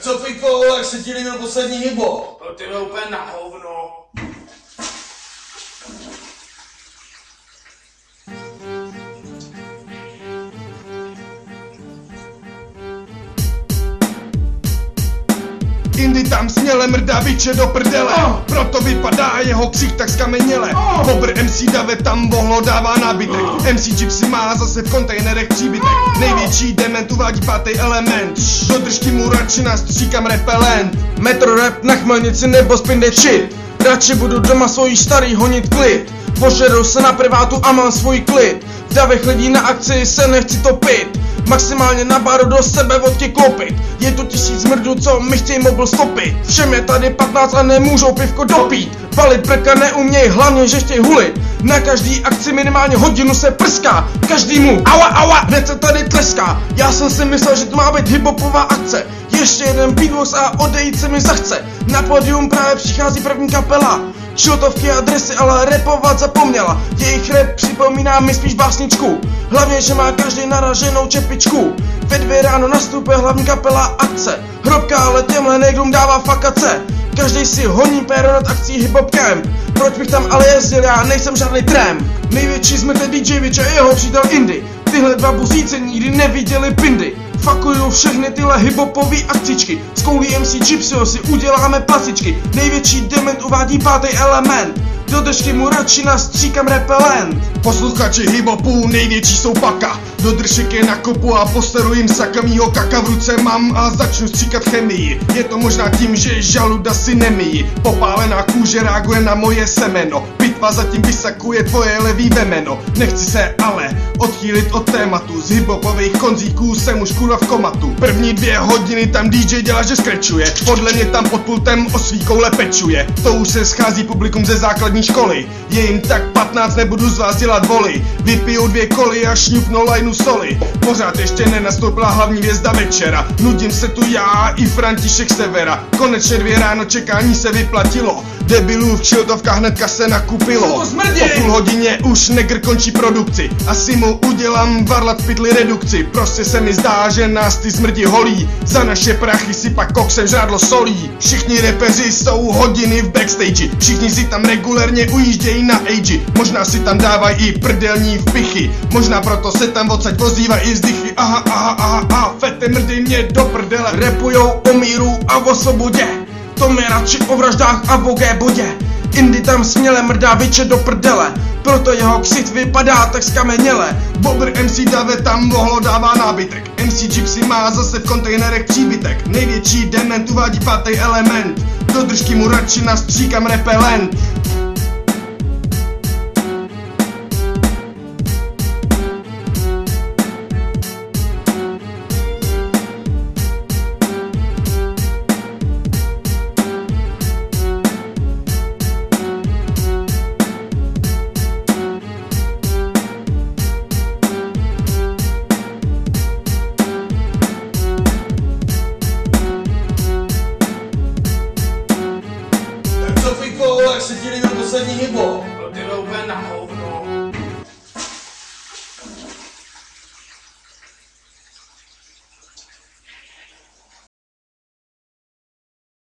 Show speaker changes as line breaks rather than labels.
Co Fiko, jak se ti líbil poslední hybo?
To ty úplně na hovno.
Indy tam směle mrdá biče do prdele. Proto vypadá jeho křik tak skameněle. Bobr MC Dave tam bohlo dává nábytek. MC Gypsy má zase v kontejnerech příbytek. Největší dement uvádí pátý element. Do držky mu radši nastříkám repelent. Metro rap na chmelnici nebo spinde shit Radši budu doma svojí starý honit klid. Požeru se na privátu a mám svůj klid. V davech lidí na akci se nechci topit Maximálně na baru do sebe vodky klopit Je tu tisíc mrdů, co mi chtějí mobil stopit. Všem je tady 15 a nemůžou pivko dopít. Valit prka neuměj, hlavně že chtěj hulit. Na každý akci minimálně hodinu se prská. Každýmu. Aua aua, hned se tady Já jsem si myslel, že to má být hiphopová akce. Ještě jeden beatbox a odejít se mi zachce. Na pódium právě přichází první kapela. Šiltovky a dresy, ale repovat zapomněla. Jejich rap připomíná mi spíš básničku. Hlavně, že má každý naraženou čepičku. Ve dvě ráno nastupuje hlavní kapela akce. Hrobka ale těmhle nejdům dává fakace Každý si honí péro nad akcí Hip Proč bych tam ale jezdil, já nejsem žádný tramp Největší zmrte DJ Vič a jeho přítel Indy. Tyhle dva buzíce nikdy neviděli pindy. Fakuju všechny tyhle hiphopový akcičky. S koulí MC Gypsyho si uděláme plasičky Největší dement uvádí pátý element do držky mu radši nastříkám repelent. Posluchači hiphopu největší jsou paka. Do držek je na kopu a posteru jim saka. Mýho kaka v ruce mám a začnu stříkat chemii. Je to možná tím, že žaluda si nemíjí Popálená kůže reaguje na moje semeno Pitva zatím vysakuje tvoje levý vemeno. Nechci se ale odchýlit od tématu. Z hiphopových konzíků jsem už kurva v komatu. První dvě hodiny tam DJ dělá, že skrečuje. Podle mě tam pod pultem osvíkou lepečuje. To už se schází publikum ze základní školy. Je jim tak 15, nebudu z vás dělat voli Vypiju dvě koly a šňupnu lajnu soli. Pořád ještě nenastoupila hlavní hvězda večera. Nudím se tu já i František Severa. Konečně dvě ráno čekání se vyplatilo. Debilů v čiltovkách hnedka se nakupilo
Smrdí?
Po půl hodině už negr končí produkci. Asi mu udělám varlat v pytli redukci. Prostě se mi zdá, že nás ty smrdi holí. Za naše prachy si pak koksem žrádlo solí. Všichni repeři jsou hodiny v backstage. Všichni si tam regulérně ujíždějí na age Možná si tam dávají i prdelní vpichy. Možná proto se tam odsaď vozívají i vzdychy. Aha, aha, aha, aha, fete mrdy mě do prdele. Repujou o míru a o svobodě. To mi radši o vraždách a vogé bodě Indy tam směle mrdá vyče do prdele. Proto jeho ksicht vypadá tak skameněle. Bobr MC Dave tam mohlo dává nábytek. MC Gypsy má zase v kontejnerech příbytek. Největší dement uvádí pátý element. Do držky mu radši nastříkám repelent
jak se ti líbil poslední hybo?
Ty úplně na hovno.